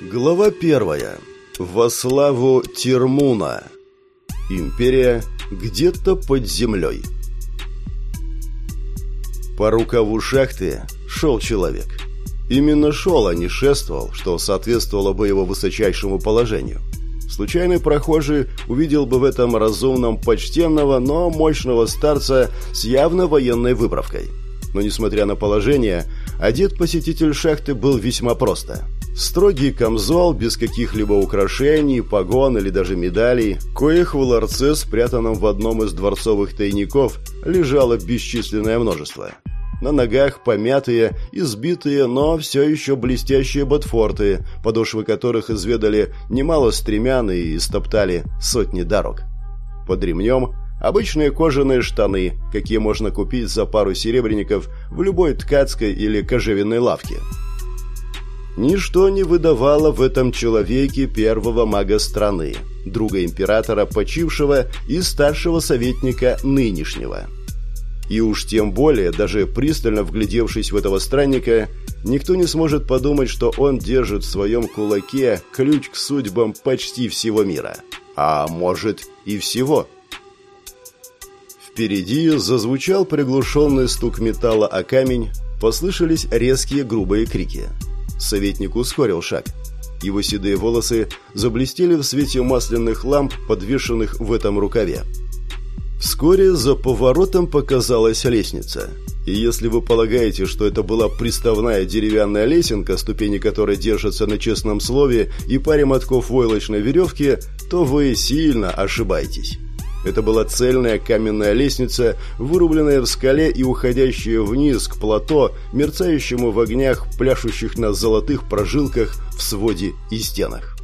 Глава первая. Во славу Тирмуна. Империя где-то под землей. По рукаву шахты шел человек. Именно шел, а не шествовал, что соответствовало бы его высочайшему положению. Случайный прохожий увидел бы в этом разумном почтенного, но мощного старца с явно военной выправкой. Но, несмотря на положение, одет посетитель шахты был весьма просто – Строгий камзол, без каких-либо украшений, погон или даже медалей, коих в ларце, спрятанном в одном из дворцовых тайников, лежало бесчисленное множество. На ногах помятые, избитые, но все еще блестящие ботфорты, подошвы которых изведали немало стремян и истоптали сотни дорог. Под ремнем обычные кожаные штаны, какие можно купить за пару серебряников в любой ткацкой или кожевенной лавке – Ничто не выдавало в этом человеке первого мага страны, друга императора почившего и старшего советника нынешнего. И уж тем более, даже пристально вглядевшись в этого странника, никто не сможет подумать, что он держит в своем кулаке ключ к судьбам почти всего мира. А может и всего. Впереди зазвучал приглушенный стук металла о камень, послышались резкие грубые крики – Советник ускорил шаг. Его седые волосы заблестели в свете масляных ламп, подвешенных в этом рукаве. Вскоре за поворотом показалась лестница. И если вы полагаете, что это была приставная деревянная лесенка, ступени которой держатся на честном слове и паре мотков войлочной веревки, то вы сильно ошибаетесь. Это была цельная каменная лестница, вырубленная в скале и уходящая вниз к плато, мерцающему в огнях, пляшущих на золотых прожилках в своде и стенах.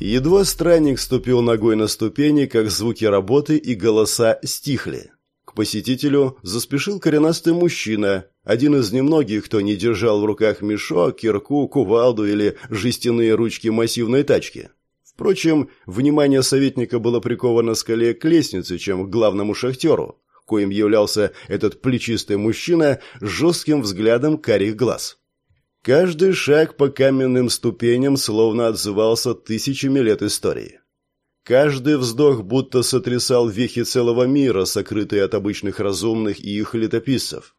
Едва странник ступил ногой на ступени, как звуки работы и голоса стихли. К посетителю заспешил коренастый мужчина, один из немногих, кто не держал в руках мешок, кирку, кувалду или жестяные ручки массивной тачки. Впрочем, внимание советника было приковано скорее к лестнице, чем к главному шахтеру, коим являлся этот плечистый мужчина с жестким взглядом карих глаз. Каждый шаг по каменным ступеням словно отзывался тысячами лет истории. Каждый вздох будто сотрясал вехи целого мира, сокрытые от обычных разумных и их летописцев.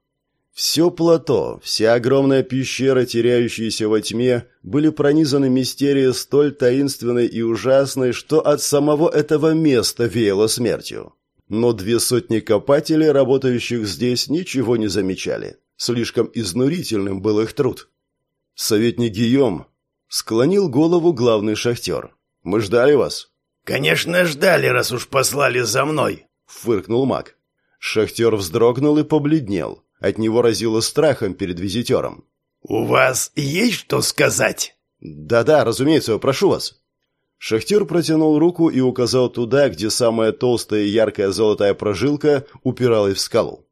Все плато, вся огромная пещера, теряющаяся во тьме, были пронизаны мистерией столь таинственной и ужасной, что от самого этого места веяло смертью. Но две сотни копателей, работающих здесь, ничего не замечали. Слишком изнурительным был их труд. Советник Гийом склонил голову главный шахтер. «Мы ждали вас». «Конечно ждали, раз уж послали за мной», — фыркнул маг. Шахтер вздрогнул и побледнел. От него разило страхом перед визитером. «У вас есть что сказать?» «Да-да, разумеется, прошу вас». Шахтер протянул руку и указал туда, где самая толстая и яркая золотая прожилка упиралась в скалу.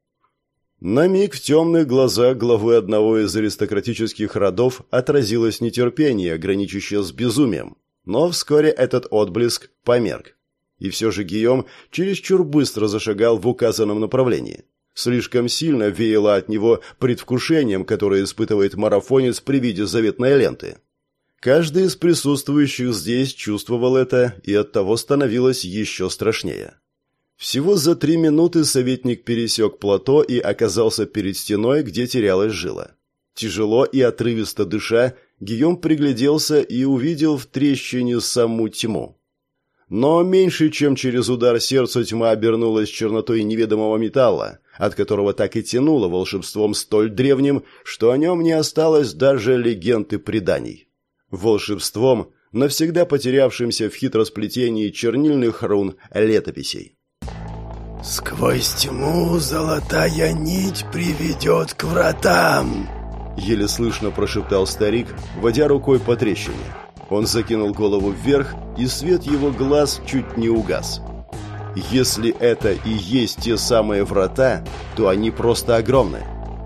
На миг в темных глазах главы одного из аристократических родов отразилось нетерпение, граничащее с безумием. Но вскоре этот отблеск померк. И все же Гийом чересчур быстро зашагал в указанном направлении. Слишком сильно веяло от него предвкушением, которое испытывает марафонец при виде заветной ленты. Каждый из присутствующих здесь чувствовал это, и оттого становилось еще страшнее. Всего за три минуты советник пересек плато и оказался перед стеной, где терялась жила. Тяжело и отрывисто дыша, Гийом пригляделся и увидел в трещине саму тьму. Но меньше, чем через удар сердца тьма обернулась чернотой неведомого металла, от которого так и тянуло волшебством столь древним, что о нем не осталось даже легенд и преданий. Волшебством, навсегда потерявшимся в хитросплетении чернильных рун летописей. «Сквозь тьму золотая нить приведет к вратам!» Еле слышно прошептал старик, водя рукой по трещине. Он закинул голову вверх, и свет его глаз чуть не угас. Если это и есть те самые врата, то они просто огромны.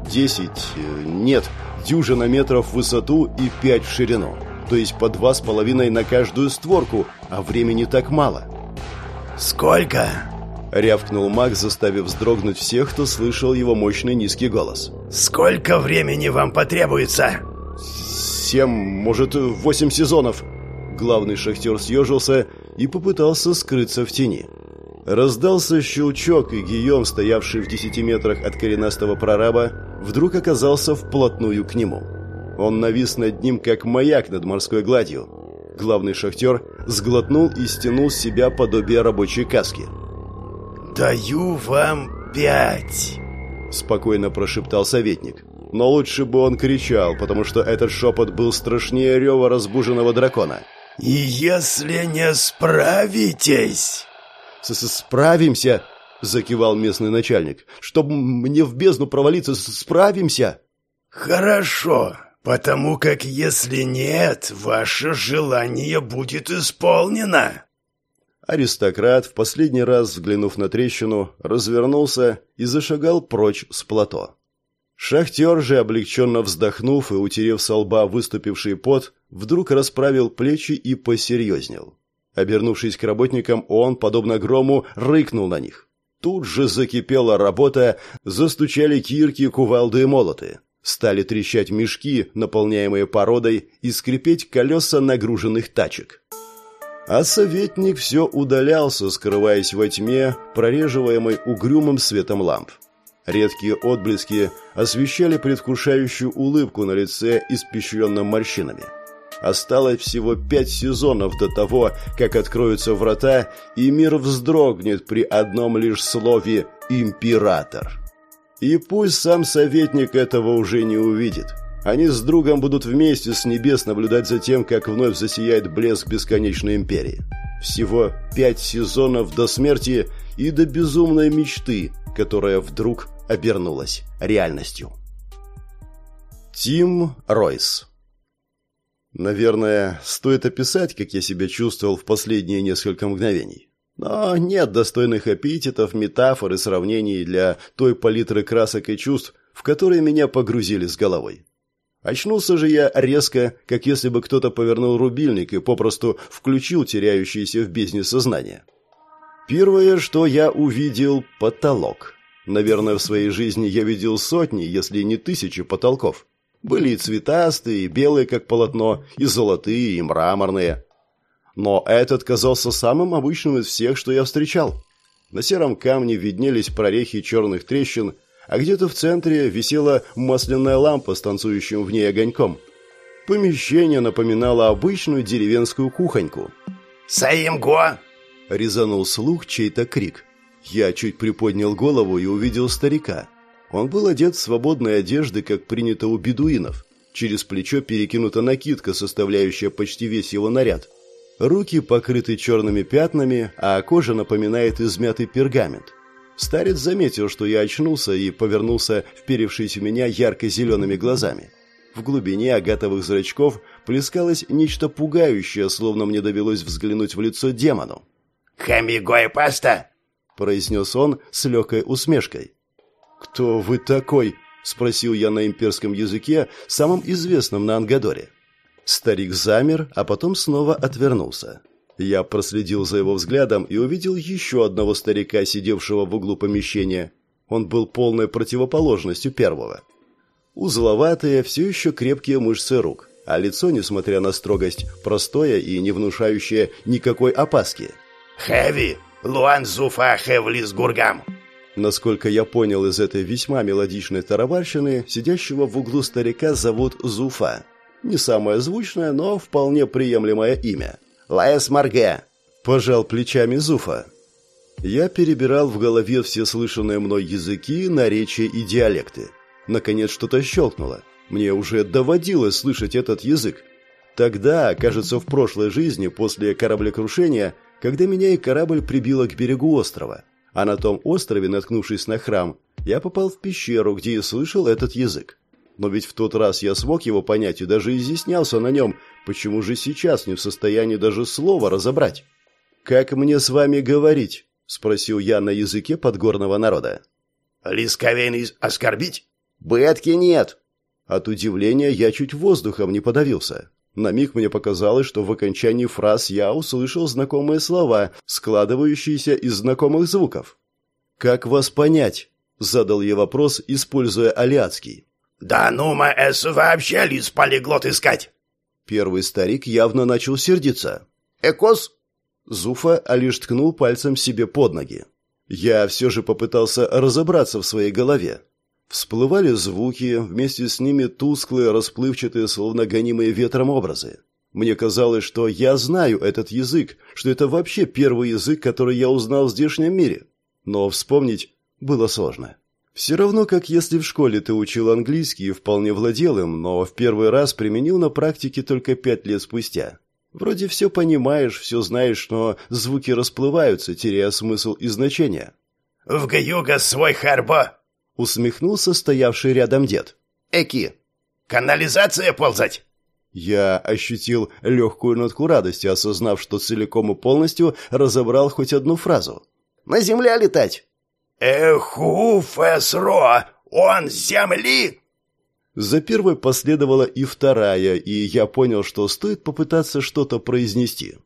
Десять, э, нет, дюжина метров в высоту и пять в ширину. То есть по два с половиной на каждую створку, а времени так мало. «Сколько?» — рявкнул маг, заставив вздрогнуть всех, кто слышал его мощный низкий голос. «Сколько времени вам потребуется?» семь, может, восемь сезонов». Главный шахтер съежился и попытался скрыться в тени. Раздался щелчок, и Гийом, стоявший в десяти метрах от коренастого прораба, вдруг оказался вплотную к нему. Он навис над ним, как маяк над морской гладью. Главный шахтер сглотнул и стянул с себя подобие рабочей каски. «Даю вам пять!» Спокойно прошептал советник. Но лучше бы он кричал, потому что этот шепот был страшнее рева разбуженного дракона. «И если не справитесь...» С -с «Справимся!» — закивал местный начальник. «Чтоб мне в бездну провалиться, справимся!» «Хорошо, потому как если нет, ваше желание будет исполнено!» Аристократ, в последний раз взглянув на трещину, развернулся и зашагал прочь с плато. Шахтер же, облегченно вздохнув и утерев со лба выступивший пот, вдруг расправил плечи и посерьезнел. Обернувшись к работникам, он, подобно грому, рыкнул на них. Тут же закипела работа, застучали кирки, кувалды и молоты. Стали трещать мешки, наполняемые породой, и скрипеть колеса нагруженных тачек. А советник все удалялся, скрываясь во тьме, прореживаемой угрюмым светом ламп. Редкие отблески освещали предвкушающую улыбку на лице, испещренном морщинами. Осталось всего пять сезонов до того, как откроются врата, и мир вздрогнет при одном лишь слове «император». И пусть сам советник этого уже не увидит. Они с другом будут вместе с небес наблюдать за тем, как вновь засияет блеск бесконечной империи. Всего пять сезонов до смерти и до безумной мечты, которая вдруг обернулась реальностью. Тим Ройс Наверное, стоит описать, как я себя чувствовал в последние несколько мгновений. Но нет достойных эпитетов, метафор и сравнений для той палитры красок и чувств, в которые меня погрузили с головой. Очнулся же я резко, как если бы кто-то повернул рубильник и попросту включил теряющееся в бездне сознание. Первое, что я увидел – потолок. Наверное, в своей жизни я видел сотни, если не тысячи потолков. Были и цветастые, и белые, как полотно, и золотые, и мраморные. Но этот казался самым обычным из всех, что я встречал. На сером камне виднелись прорехи черных трещин, а где-то в центре висела масляная лампа с танцующим в ней огоньком. Помещение напоминало обычную деревенскую кухоньку. «Саимго!» — резанул слух чей-то крик. Я чуть приподнял голову и увидел старика. Он был одет в свободные одежды, как принято у бедуинов. Через плечо перекинута накидка, составляющая почти весь его наряд. Руки покрыты черными пятнами, а кожа напоминает измятый пергамент. Старец заметил, что я очнулся и повернулся, вперевшись в меня ярко-зелеными глазами. В глубине агатовых зрачков плескалось нечто пугающее, словно мне довелось взглянуть в лицо демону. «Хамигой паста!» произнес он с легкой усмешкой. «Кто вы такой?» – спросил я на имперском языке, самом известном на Ангадоре. Старик замер, а потом снова отвернулся. Я проследил за его взглядом и увидел еще одного старика, сидевшего в углу помещения. Он был полной противоположностью первого. Узловатые, все еще крепкие мышцы рук, а лицо, несмотря на строгость, простое и не внушающее никакой опаски. «Хэви!» Луан Зуфа Хевлис Гургам. Насколько я понял из этой весьма мелодичной тарабарщины, сидящего в углу старика зовут Зуфа. Не самое звучное, но вполне приемлемое имя. Лаэс Марге. Пожал плечами Зуфа. Я перебирал в голове все слышанные мной языки, наречия и диалекты. Наконец что-то щелкнуло. Мне уже доводилось слышать этот язык. Тогда, кажется, в прошлой жизни, после кораблекрушения, когда меня и корабль прибило к берегу острова. А на том острове, наткнувшись на храм, я попал в пещеру, где и слышал этот язык. Но ведь в тот раз я смог его понять и даже изъяснялся на нем, почему же сейчас не в состоянии даже слова разобрать? «Как мне с вами говорить?» – спросил я на языке подгорного народа. «Лисковейный оскорбить?» «Бетки нет!» От удивления я чуть воздухом не подавился. На миг мне показалось, что в окончании фраз я услышал знакомые слова, складывающиеся из знакомых звуков. «Как вас понять?» – задал я вопрос, используя алиатский. «Да ну, ма эс вообще лис полиглот искать!» Первый старик явно начал сердиться. «Экос?» Зуфа лишь ткнул пальцем себе под ноги. Я все же попытался разобраться в своей голове. Всплывали звуки, вместе с ними тусклые, расплывчатые, словно гонимые ветром образы. Мне казалось, что я знаю этот язык, что это вообще первый язык, который я узнал в здешнем мире. Но вспомнить было сложно. Все равно, как если в школе ты учил английский и вполне владел им, но в первый раз применил на практике только пять лет спустя. Вроде все понимаешь, все знаешь, но звуки расплываются, теряя смысл и значение. «В Гаюга свой харбо!» — усмехнулся стоявший рядом дед. «Эки! Канализация ползать!» Я ощутил легкую нотку радости, осознав, что целиком и полностью разобрал хоть одну фразу. «На земле летать!» «Эхуфесро! Он с земли!» За первой последовала и вторая, и я понял, что стоит попытаться что-то произнести.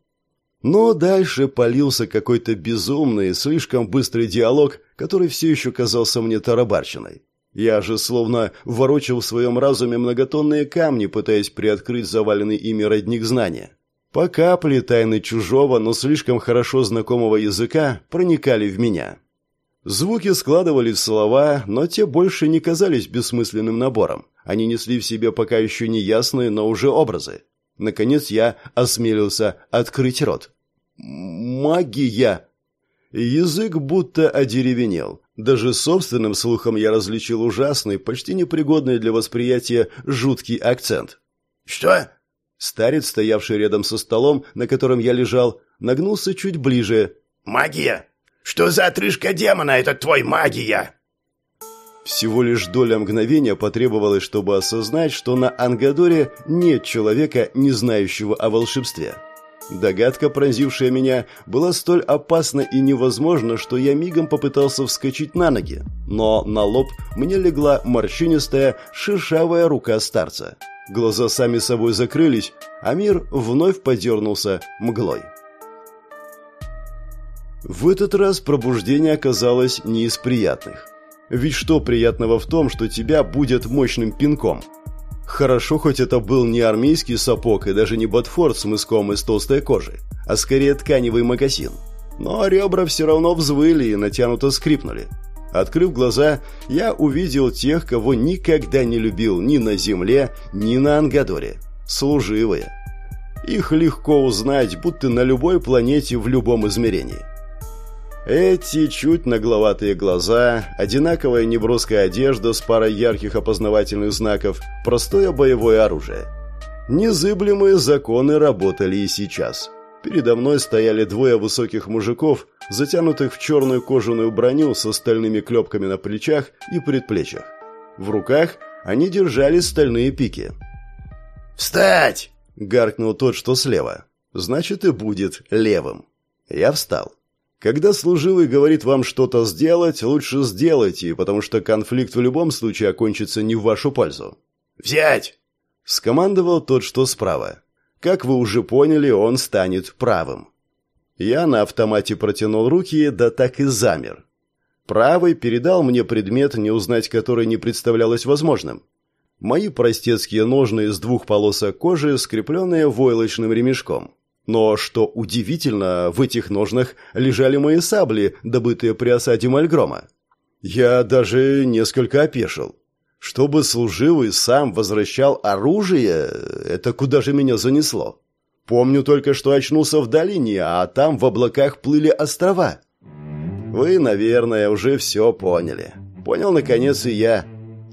Но дальше полился какой-то безумный, слишком быстрый диалог, который все еще казался мне тарабарщиной. Я же словно ворочал в своем разуме многотонные камни, пытаясь приоткрыть заваленный ими родник знания. По капле тайны чужого, но слишком хорошо знакомого языка проникали в меня. Звуки складывались в слова, но те больше не казались бессмысленным набором. Они несли в себе пока еще не ясные, но уже образы. Наконец я осмелился открыть рот. «Магия!» Язык будто одеревенел. Даже собственным слухом я различил ужасный, почти непригодный для восприятия жуткий акцент. «Что?» Старец, стоявший рядом со столом, на котором я лежал, нагнулся чуть ближе. «Магия! Что за отрыжка демона это твой магия?» Всего лишь доля мгновения потребовалась, чтобы осознать, что на Ангадоре нет человека, не знающего о волшебстве. Догадка, пронзившая меня, была столь опасна и невозможна, что я мигом попытался вскочить на ноги. Но на лоб мне легла морщинистая, шершавая рука старца. Глаза сами собой закрылись, а мир вновь подернулся мглой. В этот раз пробуждение оказалось не из приятных. Ведь что приятного в том, что тебя будет мощным пинком? Хорошо, хоть это был не армейский сапог и даже не ботфорд с мыском из толстой кожи, а скорее тканевый мокасин. Но ребра все равно взвыли и натянуто скрипнули. Открыв глаза, я увидел тех, кого никогда не любил ни на земле, ни на Ангадоре. Служивые. Их легко узнать, будто на любой планете в любом измерении. Эти чуть нагловатые глаза, одинаковая неброская одежда с парой ярких опознавательных знаков, простое боевое оружие. Незыблемые законы работали и сейчас. Передо мной стояли двое высоких мужиков, затянутых в черную кожаную броню со стальными клепками на плечах и предплечьях. В руках они держали стальные пики. «Встать!» — гаркнул тот, что слева. «Значит, и будет левым». Я встал. Когда служивый говорит вам что-то сделать, лучше сделайте, потому что конфликт в любом случае окончится не в вашу пользу. «Взять!» – скомандовал тот, что справа. Как вы уже поняли, он станет правым. Я на автомате протянул руки, да так и замер. Правый передал мне предмет, не узнать который не представлялось возможным. Мои простецкие ножны из двух полосок кожи, скрепленные войлочным ремешком. Но, что удивительно, в этих ножнах лежали мои сабли, добытые при осаде Мальгрома. Я даже несколько опешил. Чтобы служивый сам возвращал оружие, это куда же меня занесло? Помню только, что очнулся в долине, а там в облаках плыли острова. Вы, наверное, уже все поняли. Понял, наконец, и я.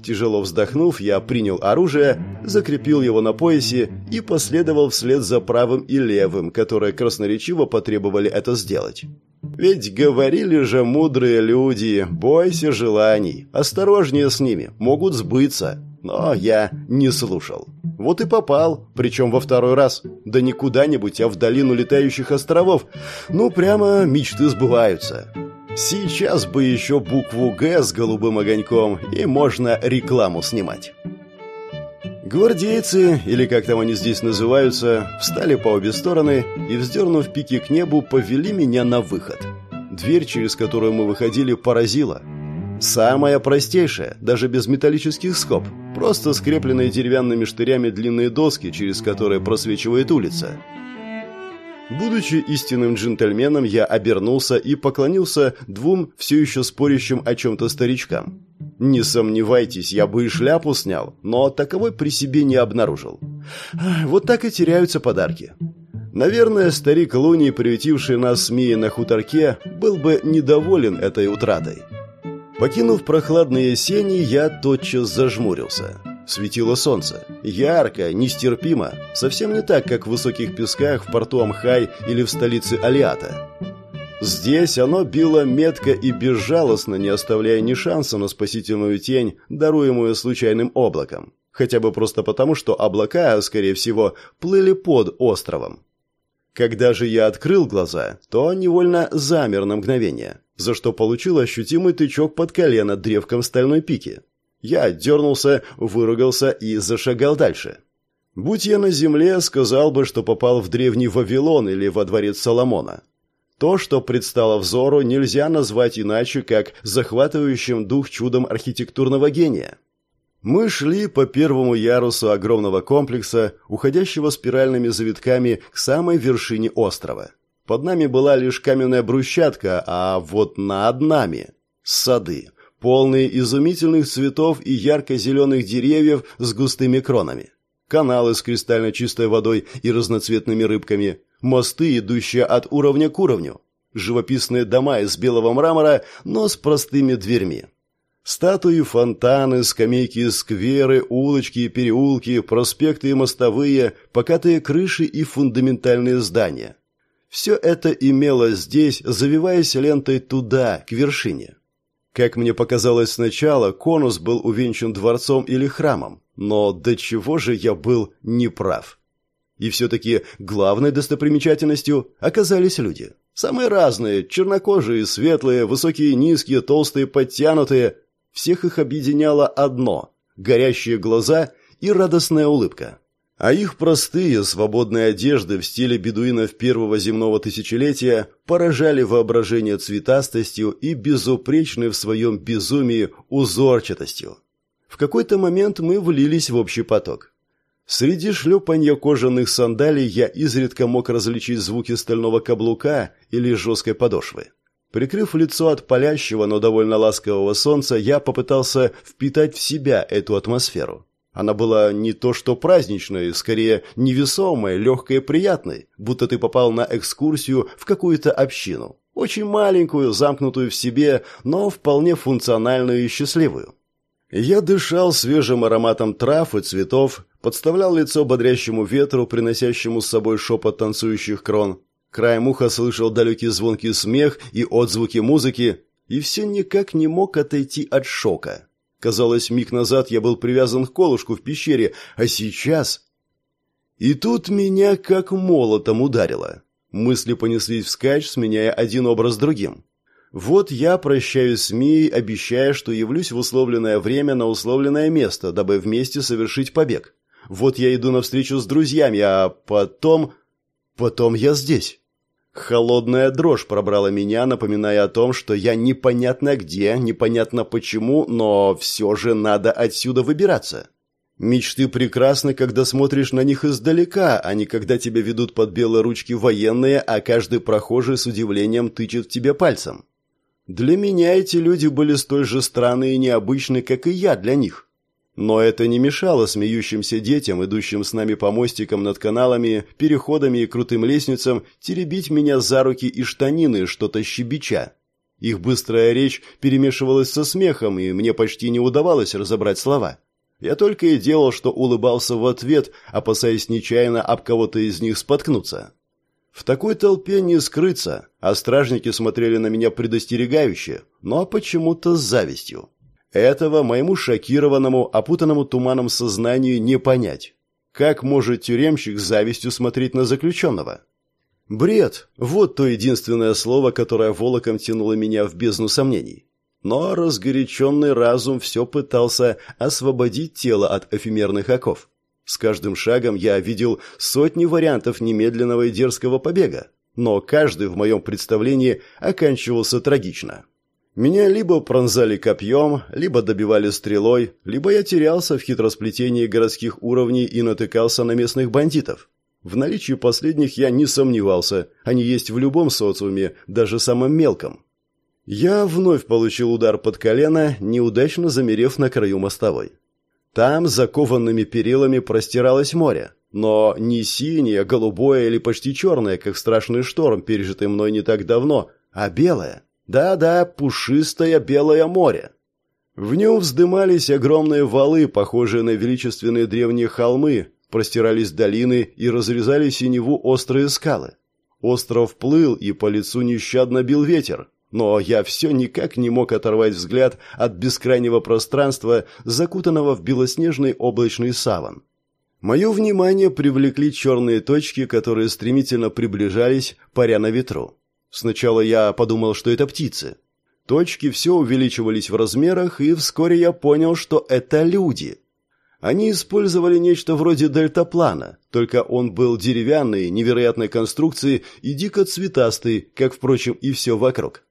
Тяжело вздохнув, я принял оружие, закрепил его на поясе и последовал вслед за правым и левым, которые красноречиво потребовали это сделать. Ведь говорили же мудрые люди, бойся желаний, осторожнее с ними, могут сбыться. Но я не слушал. Вот и попал, причем во второй раз. Да не куда-нибудь, а в долину летающих островов. Ну, прямо мечты сбываются. Сейчас бы еще букву «Г» с голубым огоньком, и можно рекламу снимать. Гвардейцы, или как там они здесь называются, встали по обе стороны и, вздернув пики к небу, повели меня на выход. Дверь, через которую мы выходили, поразила. Самая простейшая, даже без металлических скоб, просто скрепленные деревянными штырями длинные доски, через которые просвечивает улица. Будучи истинным джентльменом, я обернулся и поклонился двум все еще спорящим о чем-то старичкам. Не сомневайтесь, я бы и шляпу снял, но таковой при себе не обнаружил. Вот так и теряются подарки. Наверное, старик Луни, приютивший нас с на хуторке, был бы недоволен этой утратой. Покинув прохладные сени, я тотчас зажмурился. Светило солнце. Ярко, нестерпимо. Совсем не так, как в высоких песках в порту Амхай или в столице Алиата. Здесь оно било метко и безжалостно, не оставляя ни шанса на спасительную тень, даруемую случайным облаком. Хотя бы просто потому, что облака, скорее всего, плыли под островом. Когда же я открыл глаза, то невольно замер на мгновение за что получил ощутимый тычок под колено древком стальной пики. Я дернулся, выругался и зашагал дальше. Будь я на земле, сказал бы, что попал в древний Вавилон или во дворец Соломона. То, что предстало взору, нельзя назвать иначе, как захватывающим дух чудом архитектурного гения. Мы шли по первому ярусу огромного комплекса, уходящего спиральными завитками к самой вершине острова. Под нами была лишь каменная брусчатка, а вот над нами – сады, полные изумительных цветов и ярко-зеленых деревьев с густыми кронами. Каналы с кристально чистой водой и разноцветными рыбками, мосты, идущие от уровня к уровню, живописные дома из белого мрамора, но с простыми дверьми. Статуи, фонтаны, скамейки, скверы, улочки переулки, проспекты и мостовые, покатые крыши и фундаментальные здания. Все это имело здесь, завиваясь лентой туда, к вершине. Как мне показалось сначала, конус был увенчан дворцом или храмом, но до чего же я был неправ. И все-таки главной достопримечательностью оказались люди. Самые разные, чернокожие, светлые, высокие, низкие, толстые, подтянутые. Всех их объединяло одно – горящие глаза и радостная улыбка. А их простые, свободные одежды в стиле бедуинов первого земного тысячелетия поражали воображение цветастостью и безупречной в своем безумии узорчатостью. В какой-то момент мы влились в общий поток. Среди шлепанья кожаных сандалий я изредка мог различить звуки стального каблука или жесткой подошвы. Прикрыв лицо от палящего, но довольно ласкового солнца, я попытался впитать в себя эту атмосферу. Она была не то что праздничной, скорее невесомой, легкой и приятной, будто ты попал на экскурсию в какую-то общину. Очень маленькую, замкнутую в себе, но вполне функциональную и счастливую. Я дышал свежим ароматом трав и цветов, подставлял лицо бодрящему ветру, приносящему с собой шепот танцующих крон. Краем уха слышал далекий звонкий смех и отзвуки музыки, и все никак не мог отойти от шока. Казалось, миг назад я был привязан к колышку в пещере, а сейчас... И тут меня как молотом ударило. Мысли понеслись вскачь, сменяя один образ другим. Вот я прощаюсь с Мией, обещая, что явлюсь в условленное время на условленное место, дабы вместе совершить побег. Вот я иду навстречу с друзьями, а потом... Потом я здесь. Холодная дрожь пробрала меня, напоминая о том, что я непонятно где, непонятно почему, но все же надо отсюда выбираться. Мечты прекрасны, когда смотришь на них издалека, а не когда тебя ведут под белые ручки военные, а каждый прохожий с удивлением тычет в тебя пальцем. Для меня эти люди были столь же странные и необычны, как и я для них. Но это не мешало смеющимся детям, идущим с нами по мостикам над каналами, переходами и крутым лестницам, теребить меня за руки и штанины, что-то щебеча. Их быстрая речь перемешивалась со смехом, и мне почти не удавалось разобрать слова. Я только и делал, что улыбался в ответ, опасаясь нечаянно об кого-то из них споткнуться. В такой толпе не скрыться, а стражники смотрели на меня предостерегающе, но почему-то с завистью. Этого моему шокированному, опутанному туманом сознанию не понять. Как может тюремщик с завистью смотреть на заключенного? Бред – вот то единственное слово, которое волоком тянуло меня в бездну сомнений. Но разгоряченный разум все пытался освободить тело от эфемерных оков. С каждым шагом я видел сотни вариантов немедленного и дерзкого побега, но каждый в моем представлении оканчивался трагично. Меня либо пронзали копьем, либо добивали стрелой, либо я терялся в хитросплетении городских уровней и натыкался на местных бандитов. В наличии последних я не сомневался, они есть в любом социуме, даже самом мелком. Я вновь получил удар под колено, неудачно замерев на краю мостовой. Там, закованными перилами, простиралось море, но не синее, голубое или почти черное, как страшный шторм, пережитый мной не так давно, а белое. Да-да, пушистое белое море. В нем вздымались огромные валы, похожие на величественные древние холмы, простирались долины и разрезали синеву острые скалы. Остров плыл, и по лицу нещадно бил ветер, но я все никак не мог оторвать взгляд от бескрайнего пространства, закутанного в белоснежный облачный саван. Мое внимание привлекли черные точки, которые стремительно приближались, паря на ветру. Сначала я подумал, что это птицы. Точки все увеличивались в размерах, и вскоре я понял, что это люди. Они использовали нечто вроде дельтаплана, только он был деревянный, невероятной конструкции и дико цветастый, как, впрочем, и все вокруг.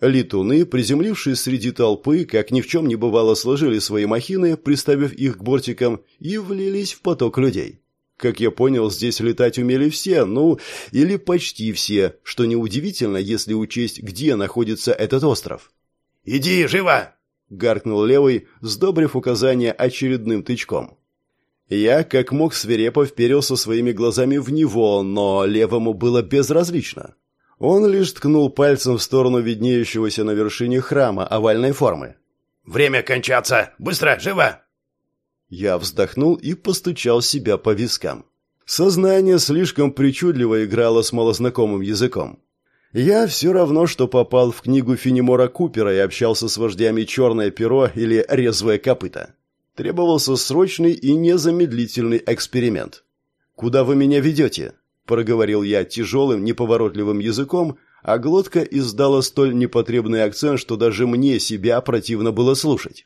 Летуны, приземлившись среди толпы, как ни в чем не бывало, сложили свои махины, приставив их к бортикам, и влились в поток людей. Как я понял, здесь летать умели все, ну, или почти все, что неудивительно, если учесть, где находится этот остров. «Иди, живо!» — гаркнул левый, сдобрив указание очередным тычком. Я, как мог, свирепо вперился своими глазами в него, но левому было безразлично. Он лишь ткнул пальцем в сторону виднеющегося на вершине храма овальной формы. «Время кончаться! Быстро, живо!» Я вздохнул и постучал себя по вискам. Сознание слишком причудливо играло с малознакомым языком. Я все равно, что попал в книгу Финемора Купера и общался с вождями «Черное перо» или «Резвое копыто». Требовался срочный и незамедлительный эксперимент. «Куда вы меня ведете?» – проговорил я тяжелым, неповоротливым языком, а глотка издала столь непотребный акцент, что даже мне себя противно было слушать.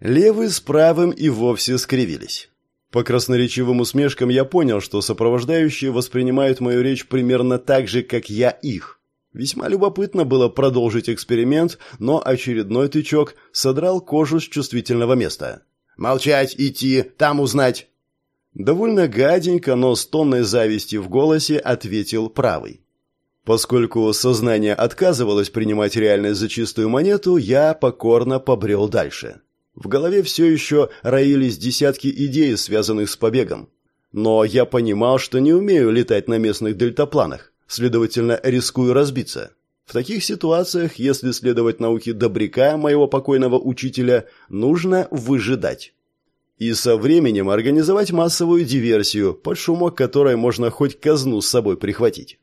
Левый с правым и вовсе скривились. По красноречивым усмешкам я понял, что сопровождающие воспринимают мою речь примерно так же, как я их. Весьма любопытно было продолжить эксперимент, но очередной тычок содрал кожу с чувствительного места. «Молчать, идти, там узнать!» Довольно гаденько, но с тонной зависти в голосе ответил правый. Поскольку сознание отказывалось принимать реальность за чистую монету, я покорно побрел дальше. В голове все еще роились десятки идей, связанных с побегом. Но я понимал, что не умею летать на местных дельтапланах, следовательно, рискую разбиться. В таких ситуациях, если следовать науке Добряка, моего покойного учителя, нужно выжидать. И со временем организовать массовую диверсию, под шумок которой можно хоть казну с собой прихватить.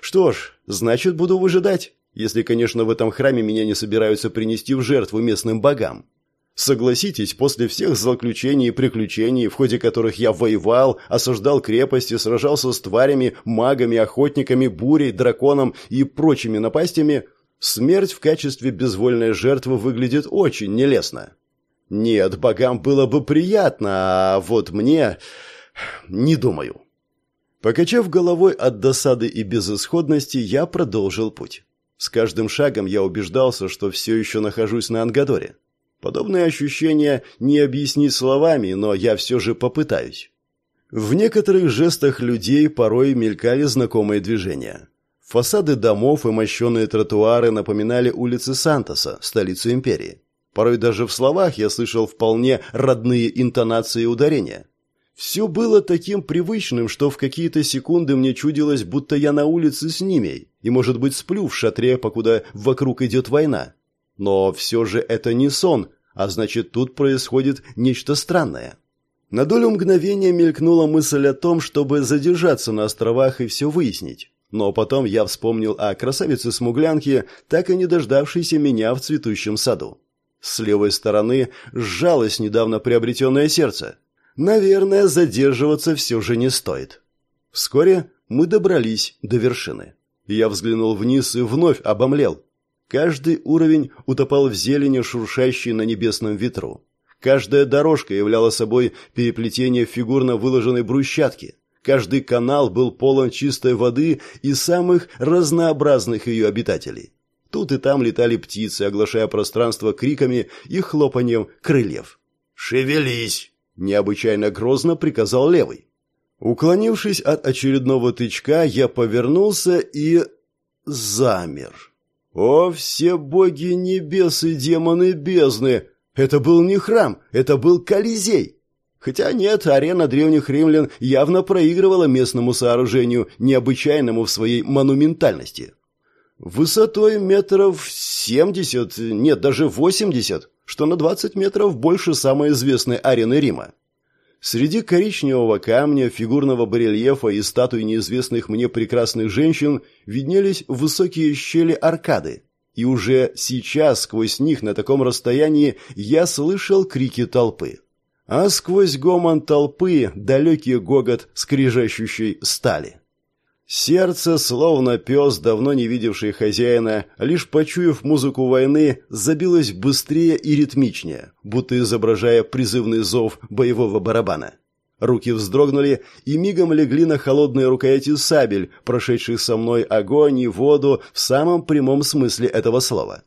Что ж, значит, буду выжидать, если, конечно, в этом храме меня не собираются принести в жертву местным богам. Согласитесь, после всех злоключений и приключений, в ходе которых я воевал, осаждал крепости, сражался с тварями, магами, охотниками, бурей, драконом и прочими напастями, смерть в качестве безвольной жертвы выглядит очень нелестно. Нет, богам было бы приятно, а вот мне... не думаю. Покачав головой от досады и безысходности, я продолжил путь. С каждым шагом я убеждался, что все еще нахожусь на Ангадоре. Подобные ощущения не объяснить словами, но я все же попытаюсь. В некоторых жестах людей порой мелькали знакомые движения. Фасады домов и мощенные тротуары напоминали улицы Сантоса, столицу империи. Порой даже в словах я слышал вполне родные интонации и ударения. Все было таким привычным, что в какие-то секунды мне чудилось, будто я на улице с ними, и, может быть, сплю в шатре, покуда вокруг идет война. Но все же это не сон, а значит, тут происходит нечто странное. На долю мгновения мелькнула мысль о том, чтобы задержаться на островах и все выяснить. Но потом я вспомнил о красавице-смуглянке, так и не дождавшейся меня в цветущем саду. С левой стороны сжалось недавно приобретенное сердце. Наверное, задерживаться все же не стоит. Вскоре мы добрались до вершины. Я взглянул вниз и вновь обомлел. Каждый уровень утопал в зелени, шуршащей на небесном ветру. Каждая дорожка являла собой переплетение фигурно выложенной брусчатки. Каждый канал был полон чистой воды и самых разнообразных ее обитателей. Тут и там летали птицы, оглашая пространство криками и хлопанием крыльев. «Шевелись!» – необычайно грозно приказал левый. Уклонившись от очередного тычка, я повернулся и... замер. О, все боги небес и демоны бездны! Это был не храм, это был Колизей! Хотя нет, арена древних римлян явно проигрывала местному сооружению, необычайному в своей монументальности. Высотой метров семьдесят, нет, даже восемьдесят, что на двадцать метров больше самой известной арены Рима. Среди коричневого камня, фигурного барельефа и статуй неизвестных мне прекрасных женщин виднелись высокие щели аркады. И уже сейчас сквозь них на таком расстоянии я слышал крики толпы. А сквозь гомон толпы далекий гогот скрижащущей стали. Сердце, словно пес, давно не видевший хозяина, лишь почуяв музыку войны, забилось быстрее и ритмичнее, будто изображая призывный зов боевого барабана. Руки вздрогнули и мигом легли на холодные рукояти сабель, прошедших со мной огонь и воду в самом прямом смысле этого слова.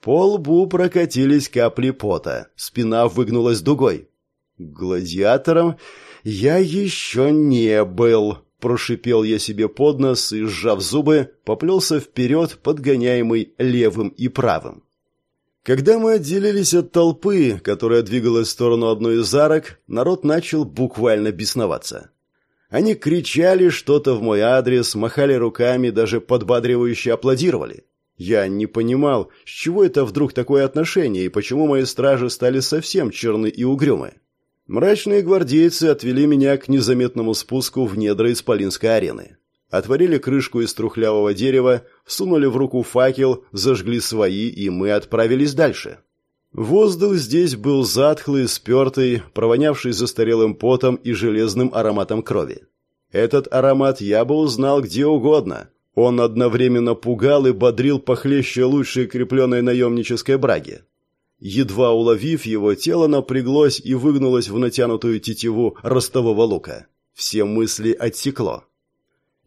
По лбу прокатились капли пота, спина выгнулась дугой. Гладиатором я еще не был. Прошипел я себе под нос и, сжав зубы, поплелся вперед, подгоняемый левым и правым. Когда мы отделились от толпы, которая двигалась в сторону одной из арок, народ начал буквально бесноваться. Они кричали что-то в мой адрес, махали руками, даже подбадривающе аплодировали. Я не понимал, с чего это вдруг такое отношение и почему мои стражи стали совсем черны и угрюмы. Мрачные гвардейцы отвели меня к незаметному спуску в недра Исполинской арены. Отворили крышку из трухлявого дерева, всунули в руку факел, зажгли свои, и мы отправились дальше. Воздух здесь был затхлый, спертый, провонявший застарелым потом и железным ароматом крови. Этот аромат я бы узнал где угодно. Он одновременно пугал и бодрил похлеще лучшей крепленной наемнической браги. Едва уловив его, тело напряглось и выгнулось в натянутую тетиву ростового лука. Все мысли отсекло.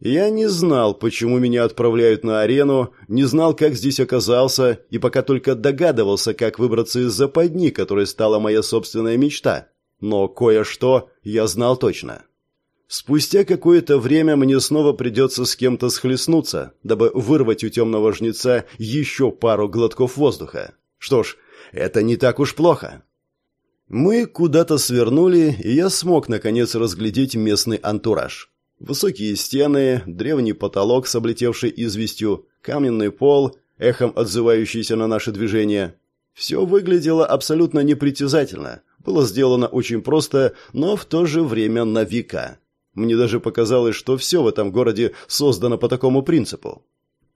Я не знал, почему меня отправляют на арену, не знал, как здесь оказался, и пока только догадывался, как выбраться из западни, которой стала моя собственная мечта. Но кое-что я знал точно. Спустя какое-то время мне снова придется с кем-то схлестнуться, дабы вырвать у темного жнеца еще пару глотков воздуха. Что ж, это не так уж плохо. Мы куда-то свернули, и я смог наконец разглядеть местный антураж. Высокие стены, древний потолок с облетевшей известью, каменный пол, эхом отзывающийся на наши движения. Все выглядело абсолютно непритязательно. Было сделано очень просто, но в то же время на века. Мне даже показалось, что все в этом городе создано по такому принципу.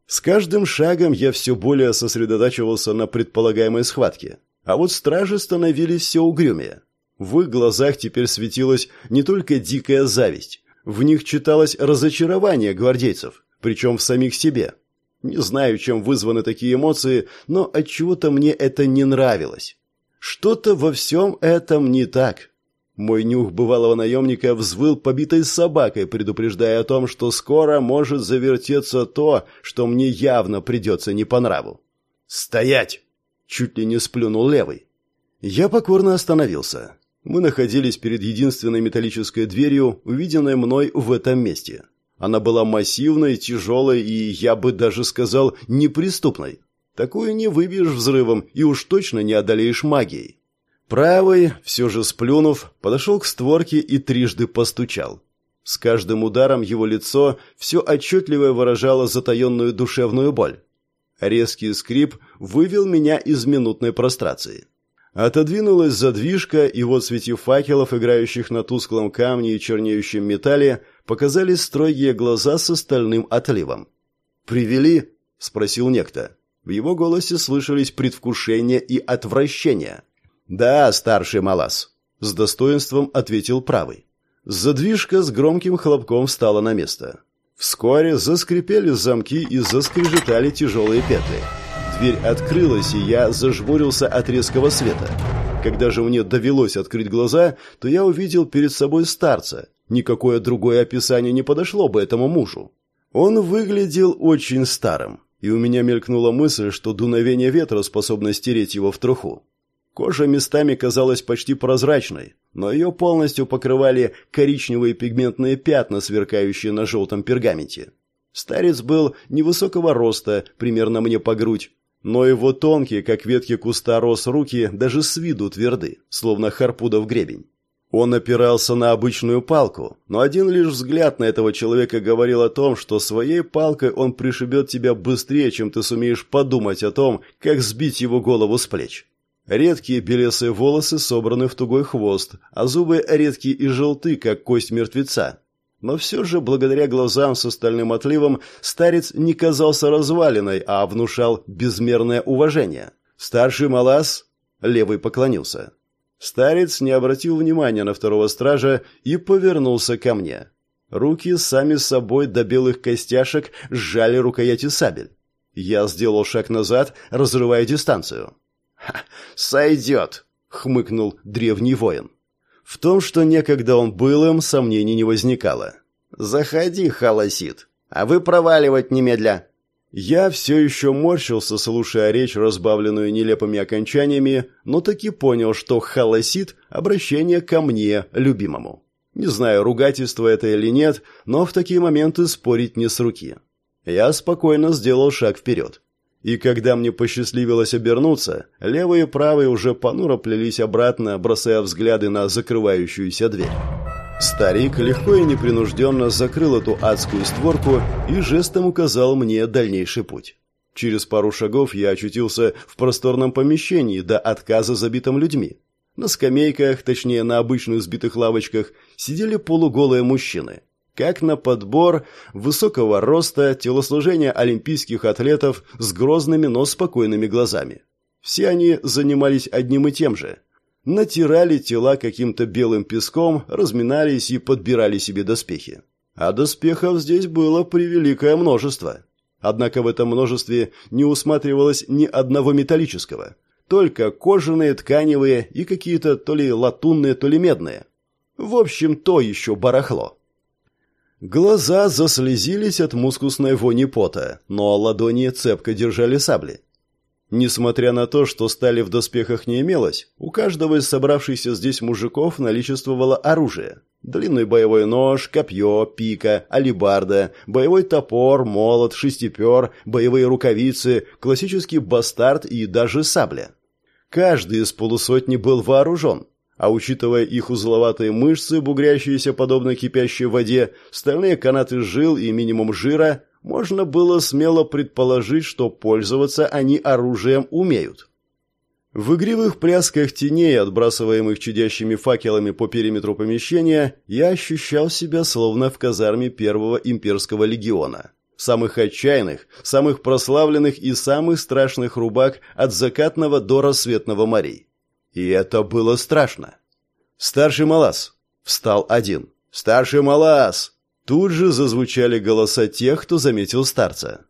С каждым шагом я все более сосредотачивался на предполагаемой схватке. А вот стражи становились все угрюмее. В их глазах теперь светилась не только дикая зависть. В них читалось разочарование гвардейцев, причем в самих себе. Не знаю, чем вызваны такие эмоции, но от чего то мне это не нравилось. Что-то во всем этом не так. Мой нюх бывалого наемника взвыл побитой собакой, предупреждая о том, что скоро может завертеться то, что мне явно придется не по нраву. «Стоять!» — чуть ли не сплюнул левый. Я покорно остановился. Мы находились перед единственной металлической дверью, увиденной мной в этом месте. Она была массивной, тяжелой и, я бы даже сказал, неприступной. Такую не выбьешь взрывом и уж точно не одолеешь магией. Правый, все же сплюнув, подошел к створке и трижды постучал. С каждым ударом его лицо все отчетливо выражало затаенную душевную боль. Резкий скрип вывел меня из минутной прострации. Отодвинулась задвижка, и вот свети факелов, играющих на тусклом камне и чернеющем металле, показались строгие глаза с остальным отливом. «Привели?» — спросил некто. В его голосе слышались предвкушение и отвращение. «Да, старший Малас», — с достоинством ответил правый. Задвижка с громким хлопком встала на место. Вскоре заскрипели замки и заскрежетали тяжелые петли. Дверь открылась, и я зажмурился от резкого света. Когда же мне довелось открыть глаза, то я увидел перед собой старца. Никакое другое описание не подошло бы этому мужу. Он выглядел очень старым. И у меня мелькнула мысль, что дуновение ветра способно стереть его в труху. Кожа местами казалась почти прозрачной, но ее полностью покрывали коричневые пигментные пятна, сверкающие на желтом пергаменте. Старец был невысокого роста, примерно мне по грудь, но его тонкие, как ветки куста рос руки, даже с виду тверды, словно харпудов гребень. Он опирался на обычную палку, но один лишь взгляд на этого человека говорил о том, что своей палкой он пришибет тебя быстрее, чем ты сумеешь подумать о том, как сбить его голову с плеч. Редкие белесые волосы собраны в тугой хвост, а зубы редкие и желты, как кость мертвеца. Но все же, благодаря глазам с остальным отливом, старец не казался развалиной, а внушал безмерное уважение. Старший Малас левый поклонился. Старец не обратил внимания на второго стража и повернулся ко мне. Руки сами собой до белых костяшек сжали рукояти сабель. Я сделал шаг назад, разрывая дистанцию. «Ха, «Сойдет!» — хмыкнул древний воин. В том, что некогда он был им, сомнений не возникало. «Заходи, халасит, а вы проваливать немедля!» Я все еще морщился, слушая речь, разбавленную нелепыми окончаниями, но таки понял, что халасит – обращение ко мне, любимому. Не знаю, ругательство это или нет, но в такие моменты спорить не с руки. Я спокойно сделал шаг вперед. И когда мне посчастливилось обернуться, левые и правые уже понуро плелись обратно, бросая взгляды на закрывающуюся дверь. Старик легко и непринужденно закрыл эту адскую створку и жестом указал мне дальнейший путь. Через пару шагов я очутился в просторном помещении до отказа забитым людьми. На скамейках, точнее на обычных сбитых лавочках, сидели полуголые мужчины. Как на подбор высокого роста, телосложения олимпийских атлетов с грозными, но спокойными глазами. Все они занимались одним и тем же – натирали тела каким-то белым песком, разминались и подбирали себе доспехи. А доспехов здесь было превеликое множество. Однако в этом множестве не усматривалось ни одного металлического. Только кожаные, тканевые и какие-то то ли латунные, то ли медные. В общем, то еще барахло. Глаза заслезились от мускусной вони пота, но ладони цепко держали сабли. Несмотря на то, что стали в доспехах не имелось, у каждого из собравшихся здесь мужиков наличествовало оружие. Длинный боевой нож, копье, пика, алибарда, боевой топор, молот, шестипер, боевые рукавицы, классический бастард и даже сабля. Каждый из полусотни был вооружен, а учитывая их узловатые мышцы, бугрящиеся подобно кипящей воде, стальные канаты жил и минимум жира, можно было смело предположить, что пользоваться они оружием умеют. В игривых плясках теней, отбрасываемых чудящими факелами по периметру помещения, я ощущал себя словно в казарме первого имперского легиона. Самых отчаянных, самых прославленных и самых страшных рубак от закатного до рассветного морей. И это было страшно. «Старший Малас!» Встал один. «Старший Малас!» Тут же зазвучали голоса тех, кто заметил старца.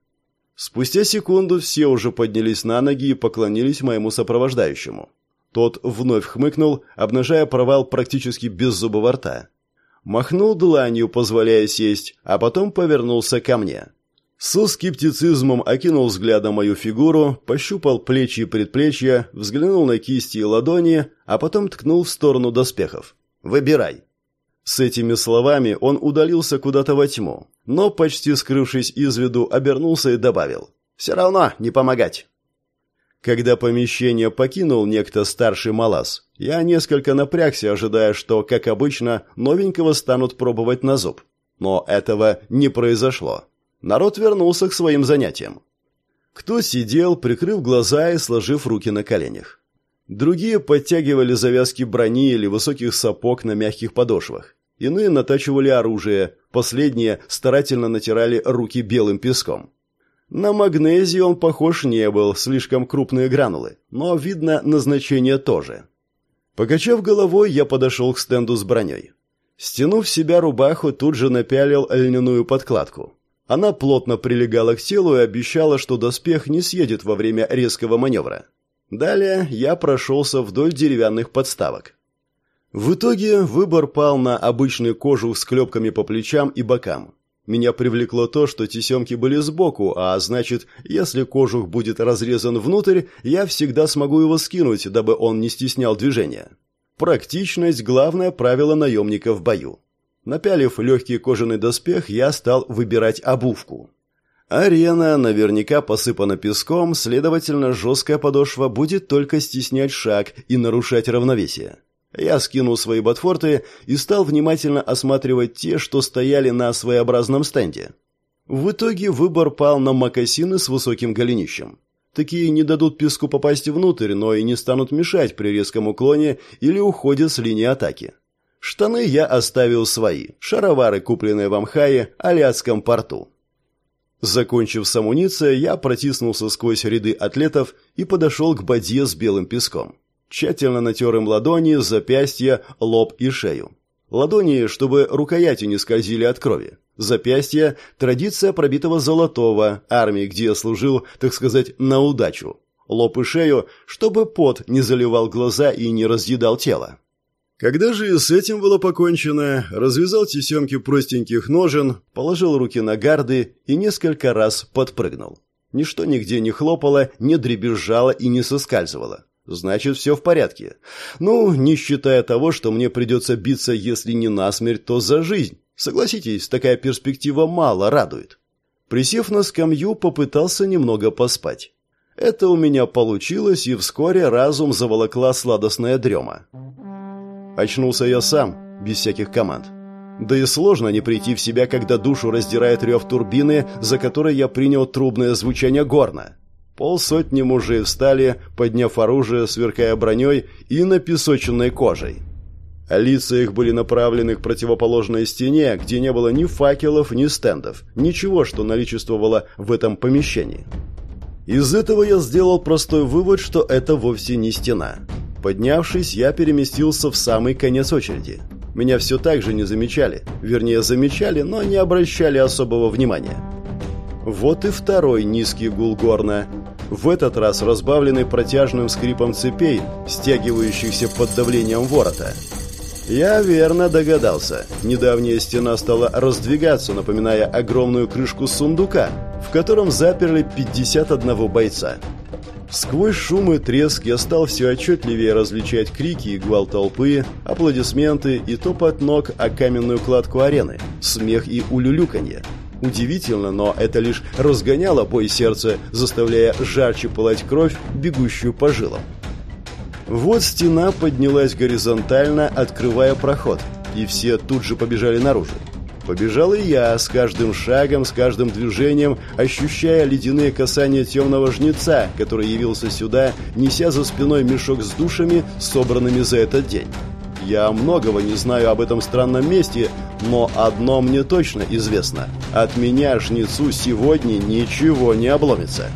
Спустя секунду все уже поднялись на ноги и поклонились моему сопровождающему. Тот вновь хмыкнул, обнажая провал практически без зубов рта. Махнул дланью, позволяя сесть, а потом повернулся ко мне. Со скептицизмом окинул взглядом мою фигуру, пощупал плечи и предплечья, взглянул на кисти и ладони, а потом ткнул в сторону доспехов. «Выбирай». С этими словами он удалился куда-то во тьму, но, почти скрывшись из виду, обернулся и добавил «Все равно не помогать». Когда помещение покинул некто старший Малас, я несколько напрягся, ожидая, что, как обычно, новенького станут пробовать на зуб. Но этого не произошло. Народ вернулся к своим занятиям. Кто сидел, прикрыв глаза и сложив руки на коленях. Другие подтягивали завязки брони или высоких сапог на мягких подошвах. Иные натачивали оружие, последние старательно натирали руки белым песком. На магнезии он похож не был, слишком крупные гранулы, но, видно, назначение тоже. Покачав головой, я подошел к стенду с броней. Стянув себя рубаху, тут же напялил льняную подкладку. Она плотно прилегала к телу и обещала, что доспех не съедет во время резкого маневра. Далее я прошелся вдоль деревянных подставок. В итоге выбор пал на обычную кожу с клепками по плечам и бокам. Меня привлекло то, что тесемки были сбоку, а значит, если кожух будет разрезан внутрь, я всегда смогу его скинуть, дабы он не стеснял движения. Практичность – главное правило наемника в бою. Напялив легкий кожаный доспех, я стал выбирать обувку. Арена наверняка посыпана песком, следовательно, жесткая подошва будет только стеснять шаг и нарушать равновесие. Я скинул свои ботфорты и стал внимательно осматривать те, что стояли на своеобразном стенде. В итоге выбор пал на мокасины с высоким голенищем. Такие не дадут песку попасть внутрь, но и не станут мешать при резком уклоне или уходе с линии атаки. Штаны я оставил свои, шаровары, купленные в Амхае, Аляском порту. Закончив с амуницией, я протиснулся сквозь ряды атлетов и подошел к бадье с белым песком. Тщательно натер им ладони, запястья, лоб и шею. Ладони, чтобы рукояти не скользили от крови. Запястья – традиция пробитого золотого, армии, где я служил, так сказать, на удачу. Лоб и шею, чтобы пот не заливал глаза и не разъедал тело. Когда же и с этим было покончено, развязал тесемки простеньких ножен, положил руки на гарды и несколько раз подпрыгнул. Ничто нигде не хлопало, не дребезжало и не соскальзывало. Значит, все в порядке. Ну, не считая того, что мне придется биться, если не насмерть, то за жизнь. Согласитесь, такая перспектива мало радует. Присев на скамью, попытался немного поспать. Это у меня получилось, и вскоре разум заволокла сладостная дрема. Очнулся я сам, без всяких команд. Да и сложно не прийти в себя, когда душу раздирает рев турбины, за которой я принял трубное звучание горна. Полсотни мужей встали, подняв оружие, сверкая броней и напесоченной кожей. Лица их были направлены к противоположной стене, где не было ни факелов, ни стендов, ничего, что наличествовало в этом помещении. Из этого я сделал простой вывод, что это вовсе не стена. Поднявшись, я переместился в самый конец очереди. Меня все так же не замечали, вернее замечали, но не обращали особого внимания. Вот и второй низкий гул горна. В этот раз разбавленный протяжным скрипом цепей, стягивающихся под давлением ворота. Я верно догадался. Недавняя стена стала раздвигаться, напоминая огромную крышку сундука, в котором заперли 51 бойца. Сквозь шум и треск я стал все отчетливее различать крики и гвал толпы, аплодисменты и топот ног о каменную кладку арены, смех и улюлюканье. Удивительно, но это лишь разгоняло бой сердца, заставляя жарче пылать кровь, бегущую по жилам. Вот стена поднялась горизонтально, открывая проход, и все тут же побежали наружу. Побежал и я, с каждым шагом, с каждым движением, ощущая ледяные касания темного жнеца, который явился сюда, неся за спиной мешок с душами, собранными за этот день. Я многого не знаю об этом странном месте, но одно мне точно известно. От меня, жнецу, сегодня ничего не обломится.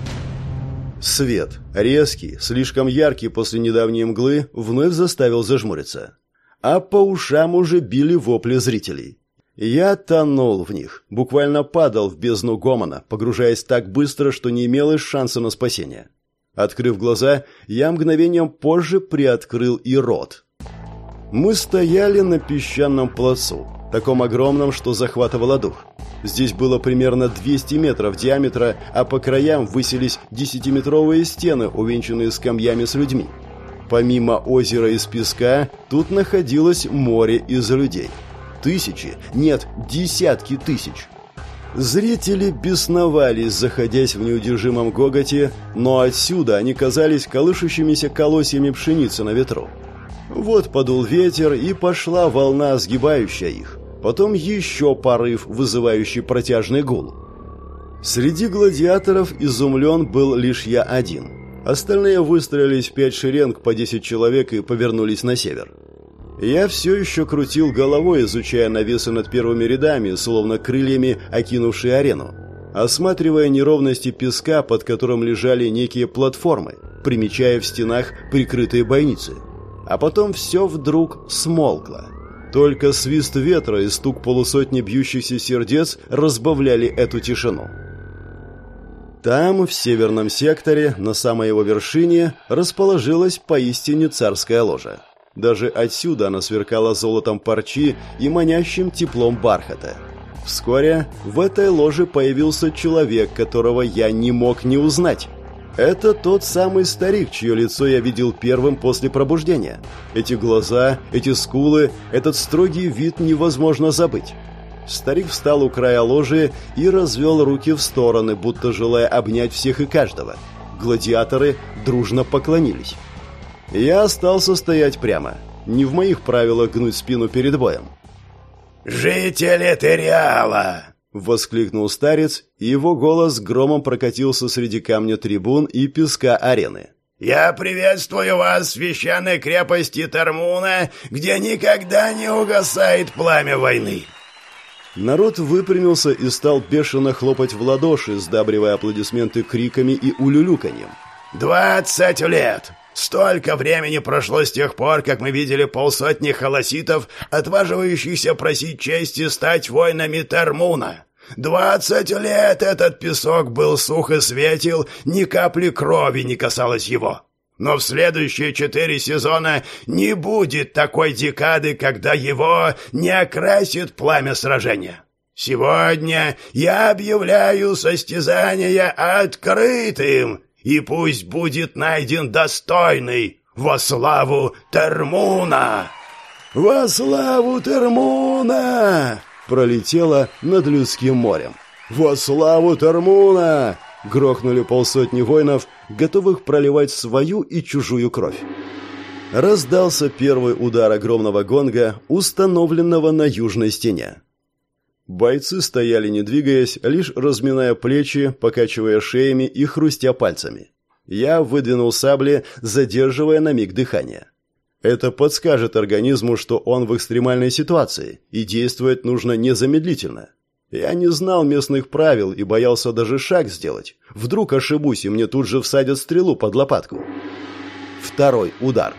Свет, резкий, слишком яркий после недавней мглы, вновь заставил зажмуриться. А по ушам уже били вопли зрителей. Я тонул в них, буквально падал в бездну гомона, погружаясь так быстро, что не имелось шанса на спасение. Открыв глаза, я мгновением позже приоткрыл и рот. Мы стояли на песчаном плацу, таком огромном, что захватывало дух. Здесь было примерно 200 метров диаметра, а по краям высились десятиметровые стены, увенчанные скамьями с людьми. Помимо озера из песка, тут находилось море из людей. Тысячи, нет, десятки тысяч. Зрители бесновались, заходясь в неудержимом гоготе, но отсюда они казались колышущимися колосьями пшеницы на ветру. Вот подул ветер, и пошла волна, сгибающая их. Потом еще порыв, вызывающий протяжный гул. Среди гладиаторов изумлен был лишь я один. Остальные выстроились в пять шеренг по десять человек и повернулись на север. Я все еще крутил головой, изучая навесы над первыми рядами, словно крыльями окинувшие арену, осматривая неровности песка, под которым лежали некие платформы, примечая в стенах прикрытые бойницы – а потом все вдруг смолкло. Только свист ветра и стук полусотни бьющихся сердец разбавляли эту тишину. Там, в северном секторе, на самой его вершине, расположилась поистине царская ложа. Даже отсюда она сверкала золотом парчи и манящим теплом бархата. Вскоре в этой ложе появился человек, которого я не мог не узнать. Это тот самый старик, чье лицо я видел первым после пробуждения. Эти глаза, эти скулы, этот строгий вид невозможно забыть. Старик встал у края ложи и развел руки в стороны, будто желая обнять всех и каждого. Гладиаторы дружно поклонились. Я остался стоять прямо. Не в моих правилах гнуть спину перед боем. «Жители Териала!» — воскликнул старец, и его голос громом прокатился среди камня трибун и песка арены. «Я приветствую вас в священной крепости Тармуна, где никогда не угасает пламя войны!» Народ выпрямился и стал бешено хлопать в ладоши, сдабривая аплодисменты криками и улюлюканьем. «Двадцать лет! Столько времени прошло с тех пор, как мы видели полсотни холоситов, отваживающихся просить чести стать воинами Термуна. Двадцать лет этот песок был сух и светил, ни капли крови не касалось его. Но в следующие четыре сезона не будет такой декады, когда его не окрасит пламя сражения. Сегодня я объявляю состязание открытым, и пусть будет найден достойный во славу Термуна. Во славу Термуна! Пролетело над людским морем. Во славу Термуна! Грохнули полсотни воинов, готовых проливать свою и чужую кровь. Раздался первый удар огромного гонга, установленного на южной стене. Бойцы стояли не двигаясь, лишь разминая плечи, покачивая шеями и хрустя пальцами. Я выдвинул сабли, задерживая на миг дыхание. Это подскажет организму, что он в экстремальной ситуации, и действовать нужно незамедлительно. Я не знал местных правил и боялся даже шаг сделать. Вдруг ошибусь, и мне тут же всадят стрелу под лопатку. Второй удар.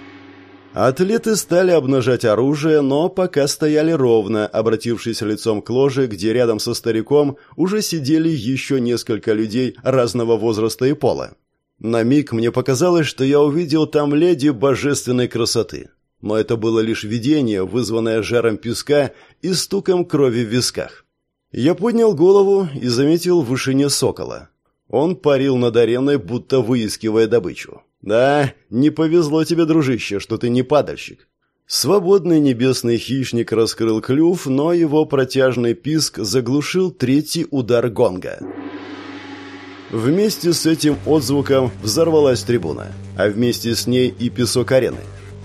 Атлеты стали обнажать оружие, но пока стояли ровно, обратившись лицом к ложе, где рядом со стариком уже сидели еще несколько людей разного возраста и пола. На миг мне показалось, что я увидел там леди божественной красоты. Но это было лишь видение, вызванное жаром песка и стуком крови в висках. Я поднял голову и заметил в вышине сокола. Он парил над ареной, будто выискивая добычу. «Да, не повезло тебе, дружище, что ты не падальщик». Свободный небесный хищник раскрыл клюв, но его протяжный писк заглушил третий удар гонга. Вместе с этим отзвуком взорвалась трибуна, а вместе с ней и песок арены.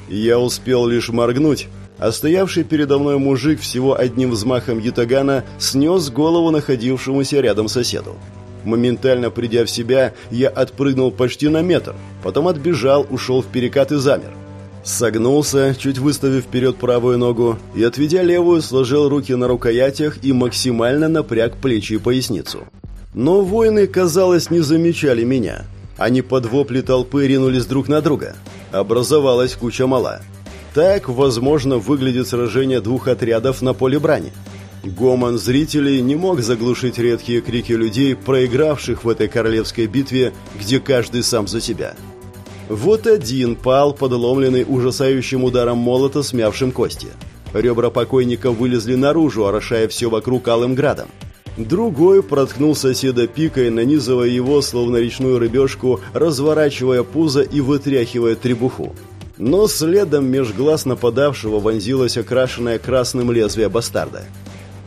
Я успел лишь моргнуть, а стоявший передо мной мужик всего одним взмахом ятагана снес голову находившемуся рядом соседу. Моментально придя в себя, я отпрыгнул почти на метр, потом отбежал, ушел в перекат и замер. Согнулся, чуть выставив вперед правую ногу, и, отведя левую, сложил руки на рукоятях и максимально напряг плечи и поясницу. Но воины, казалось, не замечали меня. Они под вопли толпы ринулись друг на друга. Образовалась куча мала. Так, возможно, выглядит сражение двух отрядов на поле брани. Гомон зрителей не мог заглушить редкие крики людей, проигравших в этой королевской битве, где каждый сам за себя. Вот один пал, подломленный ужасающим ударом молота, смявшим кости. Ребра покойника вылезли наружу, орошая все вокруг алым градом. Другой проткнул соседа пикой, нанизывая его, словно речную рыбешку, разворачивая пузо и вытряхивая требуху. Но следом меж глаз нападавшего вонзилось окрашенное красным лезвие бастарда.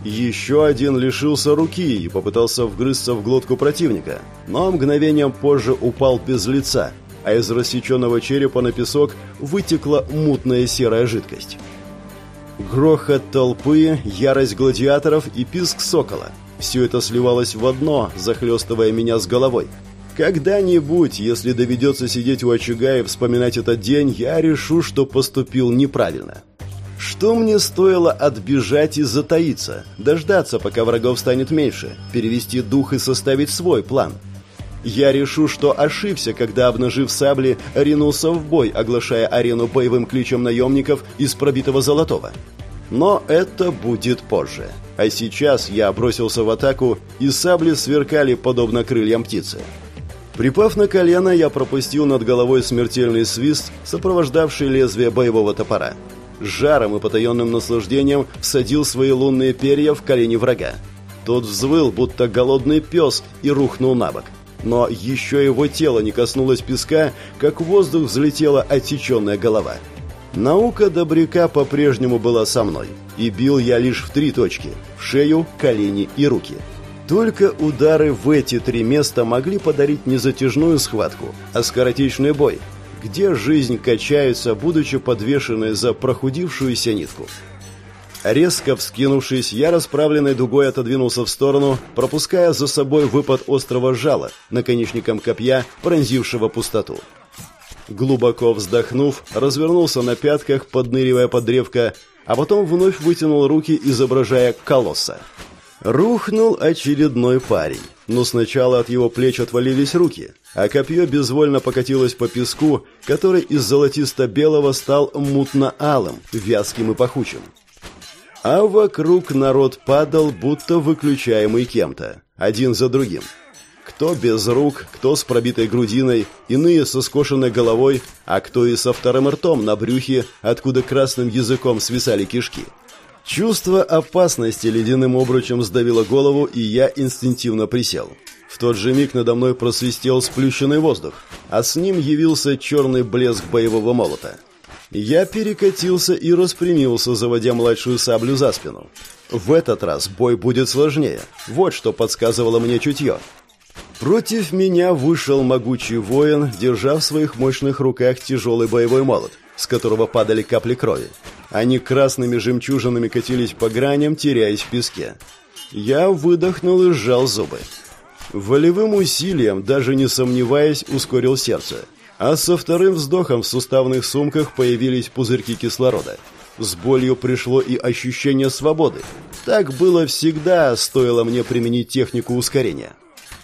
Еще один лишился руки и попытался вгрызться в глотку противника, но мгновением позже упал без лица, а из рассеченного черепа на песок вытекла мутная серая жидкость. Грохот толпы, ярость гладиаторов и писк сокола – все это сливалось в одно, захлестывая меня с головой – когда-нибудь, если доведется сидеть у очага и вспоминать этот день, я решу, что поступил неправильно. Что мне стоило отбежать и затаиться, дождаться, пока врагов станет меньше, перевести дух и составить свой план? Я решу, что ошибся, когда, обнажив сабли, ринулся в бой, оглашая арену боевым ключом наемников из пробитого золотого. Но это будет позже. А сейчас я бросился в атаку, и сабли сверкали подобно крыльям птицы. Припав на колено, я пропустил над головой смертельный свист, сопровождавший лезвие боевого топора. Жаром и потаенным наслаждением всадил свои лунные перья в колени врага. Тот взвыл, будто голодный пес, и рухнул на бок. Но еще его тело не коснулось песка, как в воздух взлетела отсеченная голова. Наука добряка по-прежнему была со мной, и бил я лишь в три точки – в шею, колени и руки. Только удары в эти три места могли подарить не затяжную схватку, а скоротечный бой, где жизнь качается, будучи подвешенной за прохудившуюся нитку. Резко вскинувшись, я расправленной дугой отодвинулся в сторону, пропуская за собой выпад острого жала, наконечником копья, пронзившего пустоту. Глубоко вздохнув, развернулся на пятках, подныривая под древко, а потом вновь вытянул руки, изображая колосса. Рухнул очередной парень, но сначала от его плеч отвалились руки, а копье безвольно покатилось по песку, который из золотисто-белого стал мутно-алым, вязким и пахучим. А вокруг народ падал, будто выключаемый кем-то, один за другим. Кто без рук, кто с пробитой грудиной, иные со скошенной головой, а кто и со вторым ртом на брюхе, откуда красным языком свисали кишки. Чувство опасности ледяным обручем сдавило голову, и я инстинктивно присел. В тот же миг надо мной просвистел сплющенный воздух, а с ним явился черный блеск боевого молота. Я перекатился и распрямился, заводя младшую саблю за спину. В этот раз бой будет сложнее. Вот что подсказывало мне чутье. Против меня вышел могучий воин, держа в своих мощных руках тяжелый боевой молот, с которого падали капли крови. Они красными жемчужинами катились по граням, теряясь в песке. Я выдохнул и сжал зубы. Волевым усилием, даже не сомневаясь, ускорил сердце – а со вторым вздохом в суставных сумках появились пузырьки кислорода. С болью пришло и ощущение свободы. Так было всегда, стоило мне применить технику ускорения.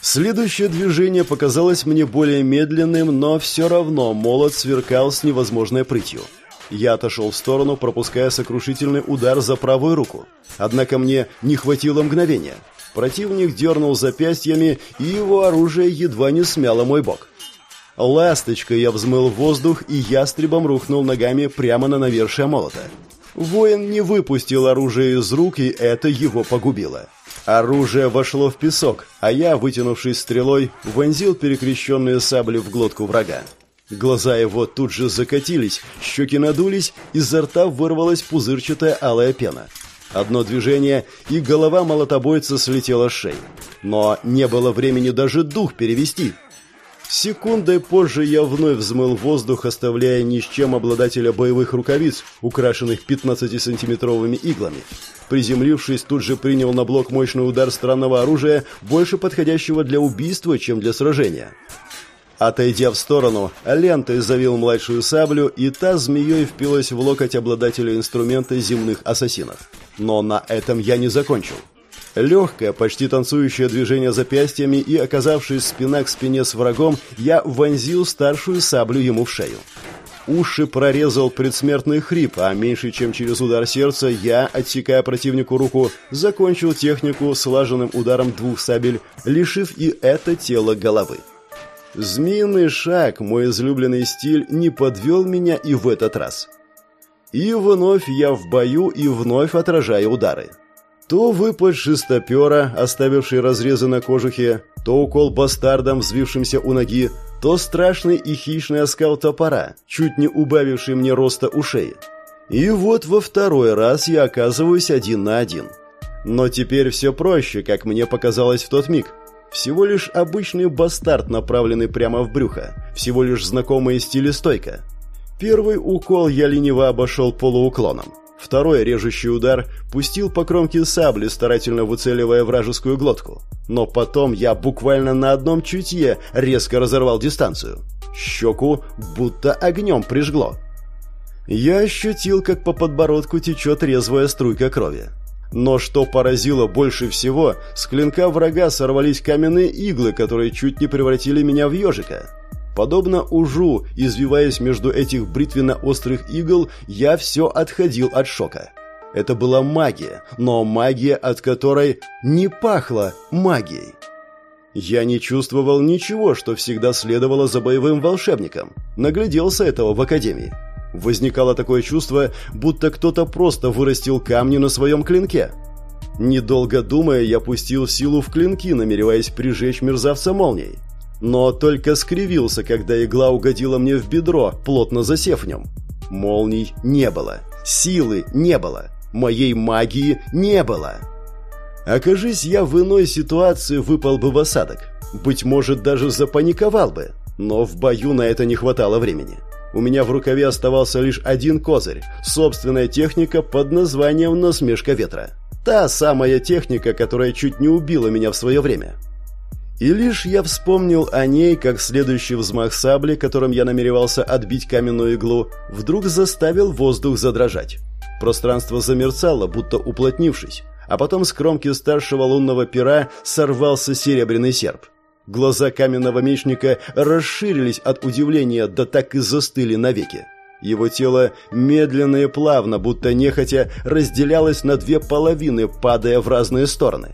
Следующее движение показалось мне более медленным, но все равно молот сверкал с невозможной прытью. Я отошел в сторону, пропуская сокрушительный удар за правую руку. Однако мне не хватило мгновения. Противник дернул запястьями, и его оружие едва не смяло мой бок. Ласточкой я взмыл воздух и ястребом рухнул ногами прямо на навершие молота. Воин не выпустил оружие из рук, и это его погубило. Оружие вошло в песок, а я, вытянувшись стрелой, вонзил перекрещенные сабли в глотку врага. Глаза его тут же закатились, щеки надулись, изо рта вырвалась пузырчатая алая пена. Одно движение, и голова молотобойца слетела с шеи. Но не было времени даже дух перевести — Секундой позже я вновь взмыл воздух, оставляя ни с чем обладателя боевых рукавиц, украшенных 15-сантиметровыми иглами. Приземлившись, тут же принял на блок мощный удар странного оружия, больше подходящего для убийства, чем для сражения. Отойдя в сторону, лентой завил младшую саблю, и та змеей впилась в локоть обладателя инструмента земных ассасинов. Но на этом я не закончил. Легкое, почти танцующее движение запястьями и, оказавшись спина к спине с врагом, я вонзил старшую саблю ему в шею. Уши прорезал предсмертный хрип, а меньше чем через удар сердца я, отсекая противнику руку, закончил технику слаженным ударом двух сабель, лишив и это тело головы. Змеиный шаг, мой излюбленный стиль, не подвел меня и в этот раз. И вновь я в бою и вновь отражаю удары. То выпад шестопера, оставивший разрезы на кожухе, то укол бастардом, взвившимся у ноги, то страшный и хищный оскал топора, чуть не убавивший мне роста ушей. И вот во второй раз я оказываюсь один на один. Но теперь все проще, как мне показалось в тот миг. Всего лишь обычный бастард, направленный прямо в брюхо. Всего лишь знакомая стилестойка. Первый укол я лениво обошел полууклоном. Второй режущий удар пустил по кромке сабли, старательно выцеливая вражескую глотку. Но потом я буквально на одном чутье резко разорвал дистанцию. Щеку будто огнем прижгло. Я ощутил, как по подбородку течет резвая струйка крови. Но что поразило больше всего, с клинка врага сорвались каменные иглы, которые чуть не превратили меня в ежика. Подобно ужу, извиваясь между этих бритвенно-острых игл, я все отходил от шока. Это была магия, но магия, от которой не пахло магией. Я не чувствовал ничего, что всегда следовало за боевым волшебником. Нагляделся этого в академии. Возникало такое чувство, будто кто-то просто вырастил камни на своем клинке. Недолго думая, я пустил силу в клинки, намереваясь прижечь мерзавца молнией. Но только скривился, когда игла угодила мне в бедро, плотно засев в нем. Молний не было. Силы не было. Моей магии не было. Окажись я в иной ситуации, выпал бы в осадок. Быть может, даже запаниковал бы. Но в бою на это не хватало времени. У меня в рукаве оставался лишь один козырь – собственная техника под названием «Насмешка ветра». Та самая техника, которая чуть не убила меня в свое время. И лишь я вспомнил о ней, как следующий взмах сабли, которым я намеревался отбить каменную иглу, вдруг заставил воздух задрожать. Пространство замерцало, будто уплотнившись, а потом с кромки старшего лунного пера сорвался серебряный серп. Глаза каменного мечника расширились от удивления, да так и застыли навеки. Его тело медленно и плавно, будто нехотя, разделялось на две половины, падая в разные стороны.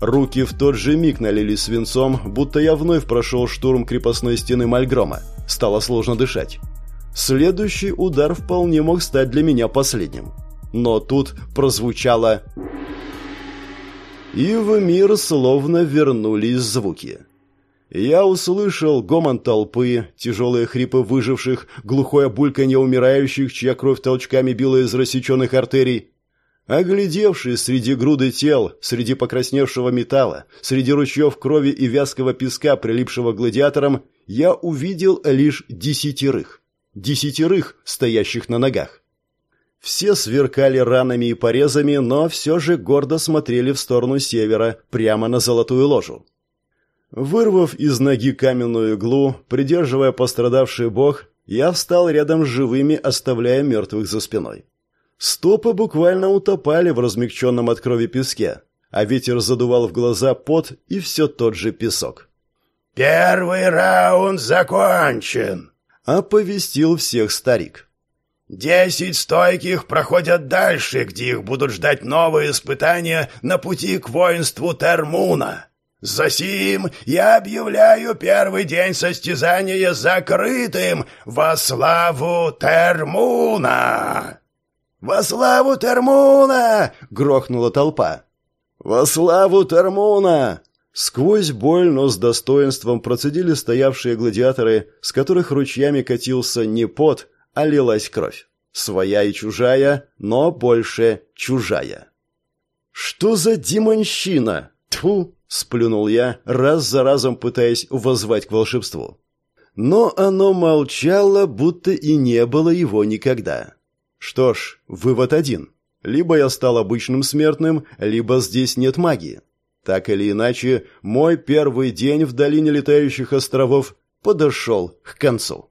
Руки в тот же миг налились свинцом, будто я вновь прошел штурм крепостной стены Мальгрома. Стало сложно дышать. Следующий удар вполне мог стать для меня последним. Но тут прозвучало... И в мир словно вернулись звуки. Я услышал гомон толпы, тяжелые хрипы выживших, глухое бульканье умирающих, чья кровь толчками била из рассеченных артерий. Оглядевшись среди груды тел, среди покрасневшего металла, среди ручьев крови и вязкого песка, прилипшего гладиаторам, я увидел лишь десятерых. Десятерых, стоящих на ногах. Все сверкали ранами и порезами, но все же гордо смотрели в сторону севера, прямо на золотую ложу. Вырвав из ноги каменную иглу, придерживая пострадавший бок, я встал рядом с живыми, оставляя мертвых за спиной. Стопы буквально утопали в размягченном от крови песке, а ветер задувал в глаза пот и все тот же песок. «Первый раунд закончен!» — оповестил всех старик. «Десять стойких проходят дальше, где их будут ждать новые испытания на пути к воинству Термуна. Засим я объявляю первый день состязания закрытым во славу Термуна!» «Во славу Термуна!» — грохнула толпа. «Во славу Термуна!» Сквозь боль, но с достоинством процедили стоявшие гладиаторы, с которых ручьями катился не пот, а лилась кровь. Своя и чужая, но больше чужая. «Что за демонщина? Тьфу!» — сплюнул я, раз за разом пытаясь воззвать к волшебству. Но оно молчало, будто и не было его никогда. Что ж, вывод один. Либо я стал обычным смертным, либо здесь нет магии. Так или иначе, мой первый день в долине летающих островов подошел к концу.